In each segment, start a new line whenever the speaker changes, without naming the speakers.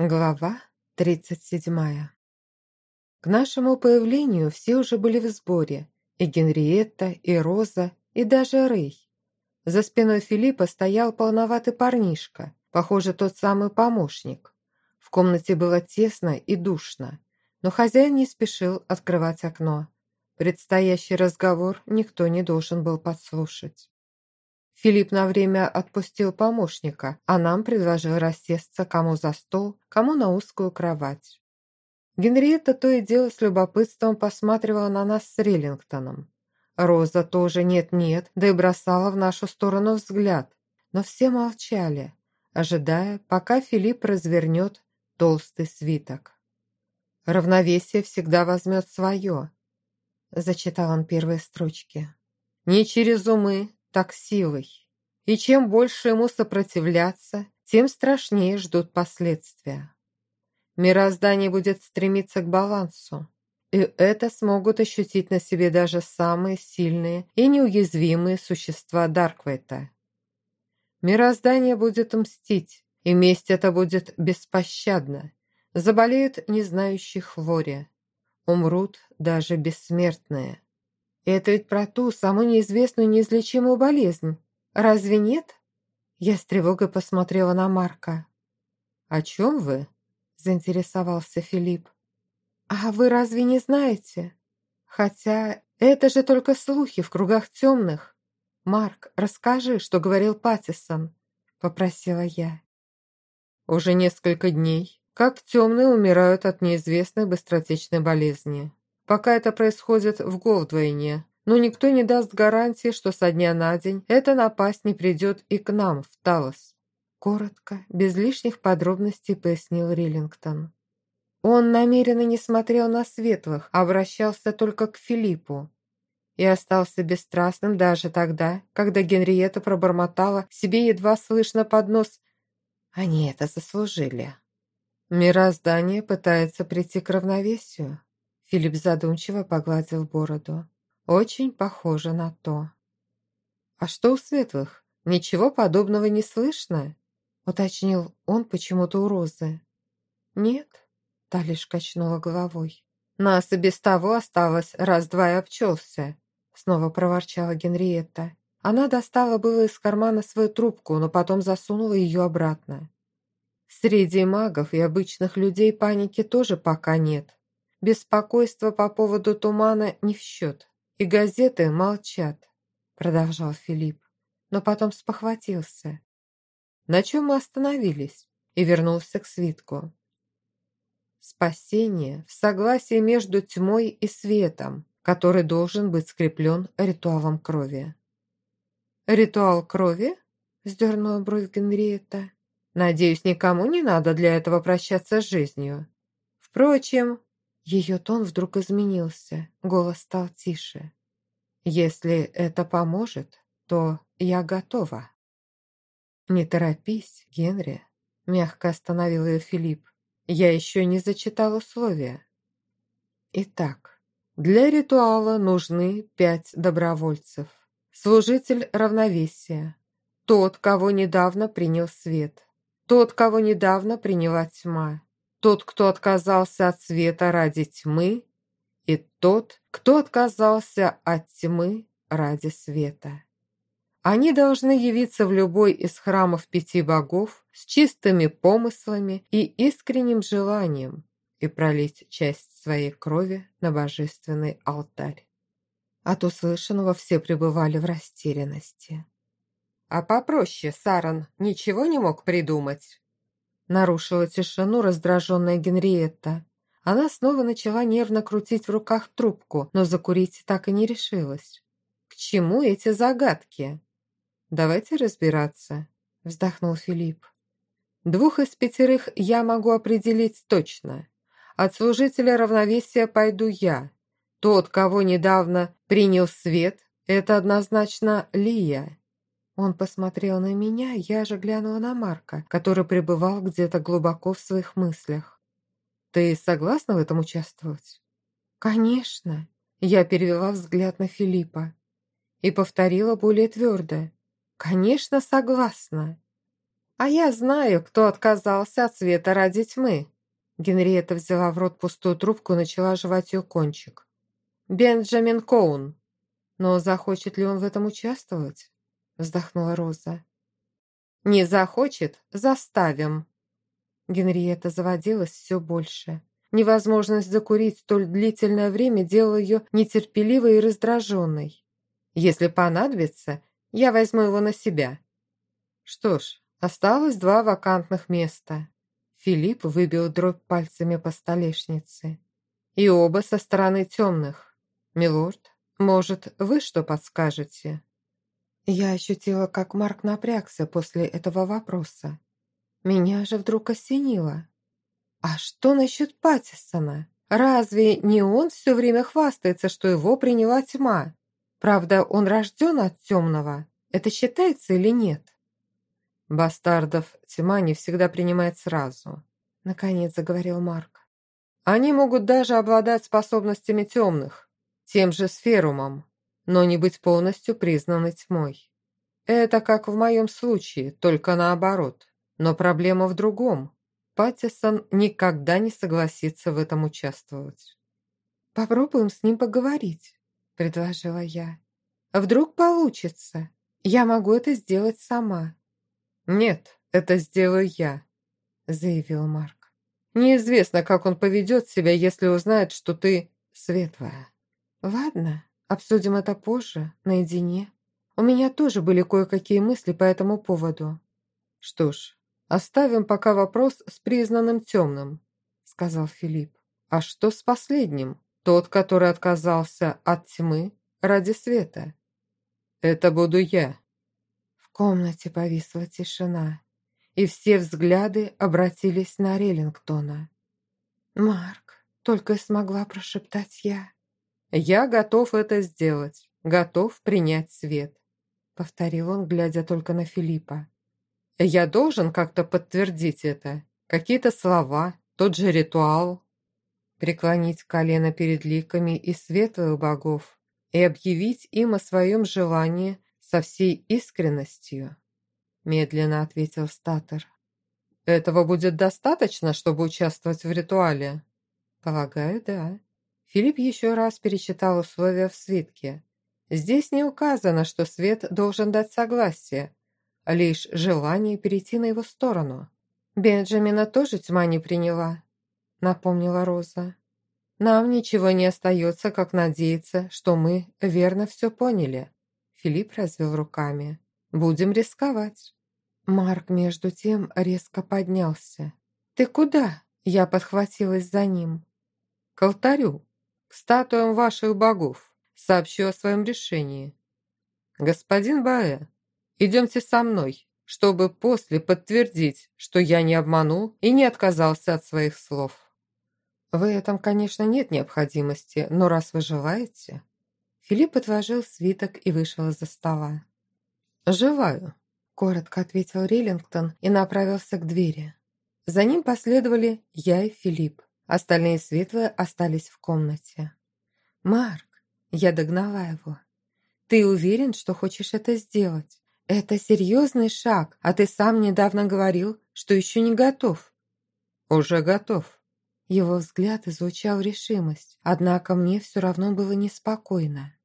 Глава 37 К нашему появлению все уже были в сборе. И Генриетта, и Роза, и даже Рэй. За спиной Филиппа стоял полноватый парнишка, похоже, тот самый помощник. В комнате было тесно и душно, но хозяин не спешил открывать окно. Предстоящий разговор никто не должен был подслушать. Филипп на время отпустил помощника, а нам предложил рассесться кому за стол, кому на узкую кровать. Генриетта то и дело с любопытством посматривала на нас с Риллингтоном. Роза тоже нет-нет, да и бросала в нашу сторону взгляд, но все молчали, ожидая, пока Филипп развернет толстый свиток. «Равновесие всегда возьмет свое», – зачитал он первые строчки. «Не через умы, так силой. И чем больше ему сопротивляться, тем страшнее ждут последствия. Мироздание будет стремиться к балансу, и это смогут ощутить на себе даже самые сильные и неуязвимые существа Дарквейта. Мироздание будет мстить, и месть это будет беспощадна. Заболеют не знающие хвори, умрут даже бессмертные. Это ведь про ту самую неизвестную неизлечимую болезнь. Разве нет? Я с тревогой посмотрела на Марка. «О чем вы?» – заинтересовался Филипп. «А вы разве не знаете? Хотя это же только слухи в кругах темных. Марк, расскажи, что говорил Паттисон», – попросила я. «Уже несколько дней, как темные умирают от неизвестной быстротечной болезни. Пока это происходит в Голдвейне, но никто не даст гарантии, что со дня на день эта напасть не придет и к нам, в Талос. Коротко, без лишних подробностей пояснил Риллингтон. Он намеренно не смотрел на светлых, а обращался только к Филиппу. И остался бесстрастным даже тогда, когда Генриетта пробормотала себе едва слышно под нос «Они это заслужили». Мироздание пытается прийти к равновесию. Филипп задумчиво погладил бороду. «Очень похоже на то». «А что у светлых? Ничего подобного не слышно?» уточнил он почему-то у Розы. «Нет», — та лишь качнула головой. «Нас и без того осталось раз-два и обчелся», — снова проворчала Генриетта. Она достала было из кармана свою трубку, но потом засунула ее обратно. Среди магов и обычных людей паники тоже пока нет. Беспокойство по поводу тумана не в счет. И газеты молчат, продолжал Филипп, но потом спохватился. На чем мы остановились? И вернулся к свитку. Спасение в согласии между тьмой и светом, который должен быть скреплен ритуалом крови. «Ритуал крови?» – сдернула бровь Генриетта. «Надеюсь, никому не надо для этого прощаться с жизнью. Впрочем, ее тон вдруг изменился, голос стал тише. «Если это поможет, то я готова». «Не торопись, Генри», – мягко остановил ее Филипп. «Я еще не зачитал условия». Итак, для ритуала нужны пять добровольцев. Служитель равновесия. Тот, кого недавно принял свет. Тот, кого недавно приняла тьма тот, кто отказался от света ради тьмы, и тот, кто отказался от тьмы ради света. Они должны явиться в любой из храмов пяти богов с чистыми помыслами и искренним желанием и пролить часть своей крови на божественный алтарь. От услышанного все пребывали в растерянности. «А попроще Саран ничего не мог придумать?» Нарушила тишину раздраженная Генриетта. Она снова начала нервно крутить в руках трубку, но закурить так и не решилась. «К чему эти загадки?» «Давайте разбираться», – вздохнул Филипп. «Двух из пятерых я могу определить точно. От служителя равновесия пойду я. Тот, кого недавно принял свет, это однозначно Лия. Он посмотрел на меня, я же глянула на Марка, который пребывал где-то глубоко в своих мыслях. «Ты согласна в этом участвовать?» «Конечно!» Я перевела взгляд на Филиппа и повторила более твердо. «Конечно, согласна!» «А я знаю, кто отказался от света ради тьмы». Генриетта взяла в рот пустую трубку и начала жевать ее кончик. «Бенджамин Коун». «Но захочет ли он в этом участвовать?» Вздохнула Роза. «Не захочет, заставим». Генриетта заводилась все больше. Невозможность закурить столь длительное время делала ее нетерпеливой и раздраженной. «Если понадобится, я возьму его на себя». Что ж, осталось два вакантных места. Филипп выбил дробь пальцами по столешнице. И оба со стороны темных. «Милорд, может, вы что подскажете?» Я ощутила, как Марк напрягся после этого вопроса. Меня же вдруг осенило. А что насчет Паттисона? Разве не он все время хвастается, что его приняла тьма? Правда, он рожден от темного. Это считается или нет? Бастардов тьма не всегда принимает сразу, наконец заговорил Марк. Они могут даже обладать способностями темных, тем же сферумом, но не быть полностью признаны тьмой. Это как в моем случае, только наоборот. Но проблема в другом. Паттисон никогда не согласится в этом участвовать. «Попробуем с ним поговорить», – предложила я. «Вдруг получится. Я могу это сделать сама». «Нет, это сделаю я», – заявил Марк. «Неизвестно, как он поведет себя, если узнает, что ты светлая». «Ладно, обсудим это позже, наедине. У меня тоже были кое-какие мысли по этому поводу». «Что ж, «Оставим пока вопрос с признанным темным», — сказал Филипп. «А что с последним? Тот, который отказался от тьмы ради света?» «Это буду я». В комнате повисла тишина, и все взгляды обратились на Реллингтона. «Марк», — только смогла прошептать я. «Я готов это сделать, готов принять свет», — повторил он, глядя только на Филиппа. Я должен как-то подтвердить это. Какие-то слова, тот же ритуал. Преклонить колено перед ликами и светлых богов и объявить им о своем желании со всей искренностью, медленно ответил Статер. Этого будет достаточно, чтобы участвовать в ритуале? Полагаю, да. Филипп еще раз перечитал условия в свитке. Здесь не указано, что свет должен дать согласие, лишь желание перейти на его сторону. «Бенджамина тоже тьма не приняла», — напомнила Роза. «Нам ничего не остается, как надеяться, что мы верно все поняли». Филипп развел руками. «Будем рисковать». Марк, между тем, резко поднялся. «Ты куда?» Я подхватилась за ним. «К алтарю, к статуям ваших богов. Сообщу о своем решении». «Господин Баэ, Идемте со мной, чтобы после подтвердить, что я не обманул и не отказался от своих слов. В этом, конечно, нет необходимости, но раз вы желаете... Филипп отложил свиток и вышел из-за стола. «Желаю», – коротко ответил Риллингтон и направился к двери. За ним последовали я и Филипп. Остальные светлые остались в комнате. «Марк», – я догнала его, – «ты уверен, что хочешь это сделать? «Это серьезный шаг, а ты сам недавно говорил, что еще не готов». «Уже готов». Его взгляд излучал решимость, однако мне все равно было неспокойно.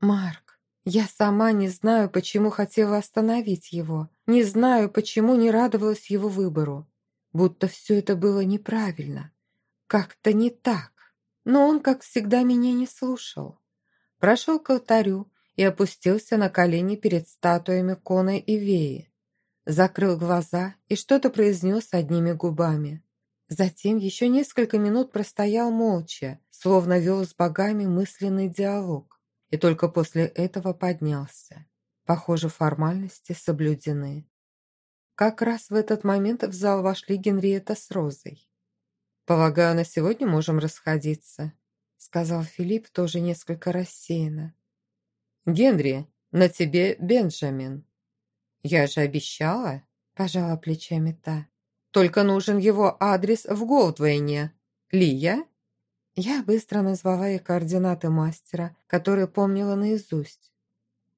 «Марк, я сама не знаю, почему хотела остановить его, не знаю, почему не радовалась его выбору. Будто все это было неправильно, как-то не так. Но он, как всегда, меня не слушал. Прошел к алтарю, и опустился на колени перед статуями Кона и Веи. Закрыл глаза и что-то произнес одними губами. Затем еще несколько минут простоял молча, словно вел с богами мысленный диалог, и только после этого поднялся. Похоже, формальности соблюдены. Как раз в этот момент в зал вошли Генриетта с Розой. «Полагаю, на сегодня можем расходиться», сказал Филипп тоже несколько рассеянно. «Генри, на тебе Бенджамин». «Я же обещала», – пожала плечами та. «Только нужен его адрес в Голдвейне. Лия?» Я быстро назвала ей координаты мастера, которые помнила наизусть.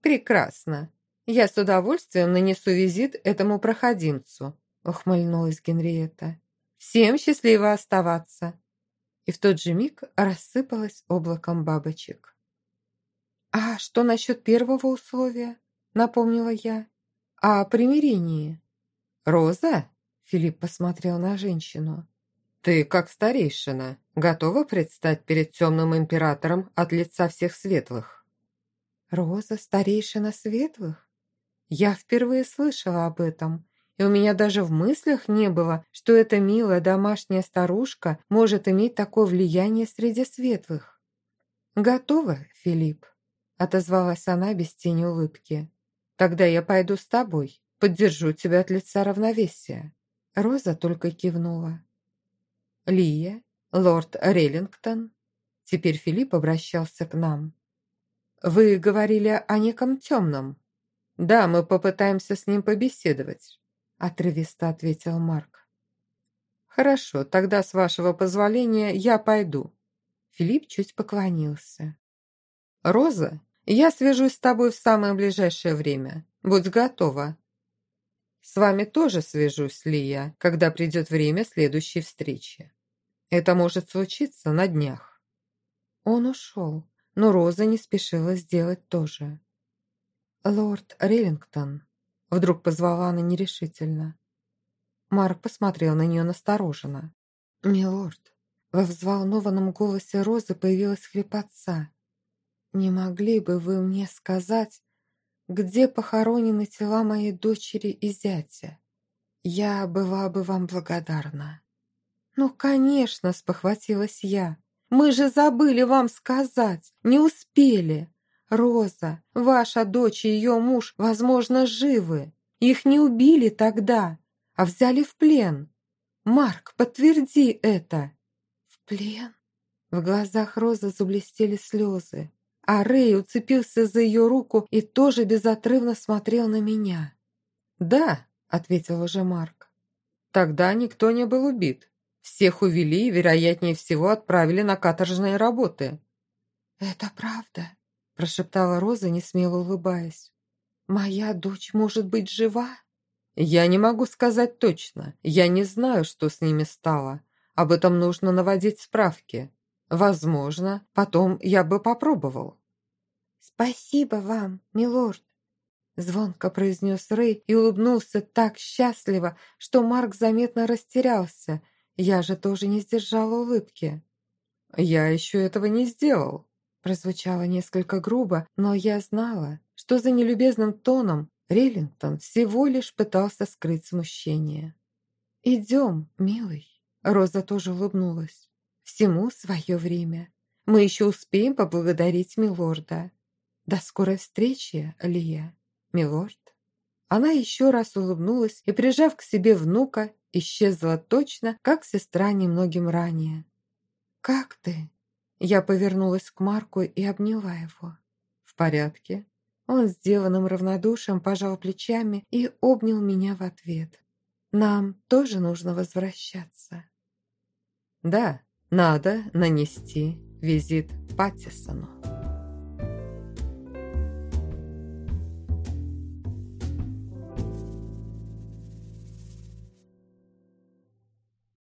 «Прекрасно. я с удовольствием нанесу визит этому проходимцу», ухмыльнулась Генриетта. «Всем счастливо оставаться!» И в тот же миг рассыпалась облаком бабочек. «А что насчет первого условия?» напомнила я. «О примирении». «Роза?» Филипп посмотрел на женщину. «Ты, как старейшина, готова предстать перед темным императором от лица всех светлых?» «Роза, старейшина светлых? Я впервые слышала об этом, и у меня даже в мыслях не было, что эта милая домашняя старушка может иметь такое влияние среди светлых. «Готова, Филипп?» – отозвалась она без тени улыбки. «Тогда я пойду с тобой, поддержу тебя от лица равновесия». Роза только кивнула. «Лия, лорд Реллингтон?» Теперь Филипп обращался к нам. «Вы говорили о неком темном?» «Да, мы попытаемся с ним побеседовать», – отрывисто ответил Марк. «Хорошо, тогда, с вашего позволения, я пойду». Филипп чуть поклонился. «Роза, я свяжусь с тобой в самое ближайшее время. Будь готова». «С вами тоже свяжусь, Лия, когда придет время следующей встречи. Это может случиться на днях». Он ушел, но Роза не спешила сделать то же. «Лорд Реллингтон», — вдруг позвала она нерешительно. Марк посмотрел на нее настороженно. «Милорд», — во взволнованном голосе Розы появилась хрипотца. «Не могли бы вы мне сказать, где похоронены тела моей дочери и зятя? Я была бы вам благодарна». «Ну, конечно», — спохватилась я. «Мы же забыли вам сказать, не успели. «Роза, ваша дочь и ее муж, возможно, живы. Их не убили тогда, а взяли в плен. Марк, подтверди это!» «В плен?» В глазах Розы заблестели слезы, а Рэй уцепился за ее руку и тоже безотрывно смотрел на меня. «Да», — ответил уже Марк. «Тогда никто не был убит. Всех увели и, вероятнее всего, отправили на каторжные работы». «Это правда?» Прошептала Роза, не смело улыбаясь. «Моя дочь может быть жива?» «Я не могу сказать точно. Я не знаю, что с ними стало. Об этом нужно наводить справки. Возможно, потом я бы попробовал». «Спасибо вам, милорд!» Звонко произнес Рэй и улыбнулся так счастливо, что Марк заметно растерялся. Я же тоже не сдержала улыбки. «Я еще этого не сделал», Прозвучало несколько грубо, но я знала, что за нелюбезным тоном Реллингтон всего лишь пытался скрыть смущение. «Идем, милый», — Роза тоже улыбнулась. «Всему свое время. Мы еще успеем поблагодарить милорда. До скорой встречи, Лия, милорд». Она еще раз улыбнулась и, прижав к себе внука, исчезла точно, как сестра немногим ранее. «Как ты?» Я повернулась к Марку и обняла его. «В порядке?» Он сделанным равнодушием пожал плечами и обнял меня в ответ. «Нам тоже нужно возвращаться». «Да, надо нанести визит Паттисону».